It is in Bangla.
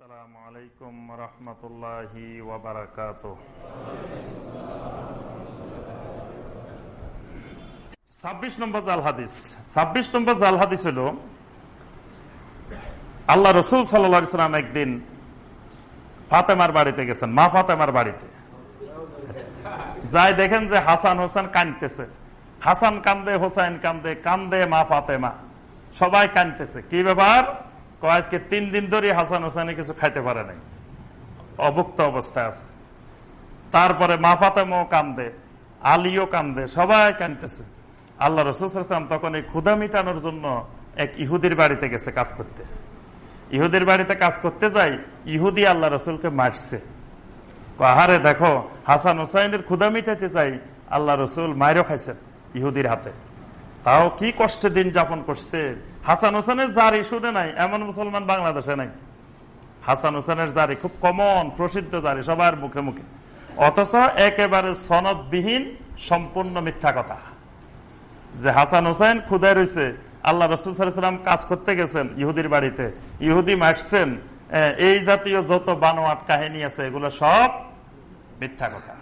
আসসালামু আলাইকুম রহমতুল্লাহি ছাব্বিশ নম্বর জাল হাদিস। ছাব্বিশ নম্বর জাল হাদিস হল, আল্লাহ রসুল সাল্লাম একদিন ফাতেমার বাড়িতে গেছেন, মা ফাতেমার বাড়িতে। যাই দেখেন যে হাসান হোসেন কানতেছে হাসান কান্দে হোসেন কান্দে কান্দে মা ফাতেমা। সবাই কানতেছে কি ব্যাপার? আজকে তিন দিন ধরে হাসান হোসেনে কিছু খাইতে পারে নাই। অভুক্ত অবস্থায় আছে। তারপরে মা ফাতেমাও কান্দে, আলীও কান্দে, সবাই কানতেছে আল্লাহ রসুলাম তখন এই ক্ষুদা মিটানোর জন্য এক ইহুদির বাড়িতে গেছে কাজ করতে। ইহুদির বাড়িতে কাজ করতে যাই, ইহুদি আল্লাহ রসুলকে মারছে। আহারে দেখো, হাসান হুসাইনের ক্ষুদা মিটাইতে চাই আল্লাহ রসুল মায়েরও খাইছেন ইহুদির হাতে। তাও কি কষ্টে দিন যাপন করছে? হাসান হোসেনের জারি শুনে নাই, এমন মুসলমান বাংলাদেশে নাই। হাসান হোসেনের জারি খুব কমন, প্রসিদ্ধ জারি সবার মুখে মুখে। অথচ একেবারে সনদবিহীন, সম্পূর্ণ মিথ্যা কথা। যে হাসান হোসেন খুদায় রয়েছে আল্লাহ রসুলাম কাজ করতে গেছেন ইহুদির বাড়িতে। ইহুদি মারছেন এই জাতীয় যত বানোয়াট কাহিনী আছে, এগুলো সব মিথ্যা কথা।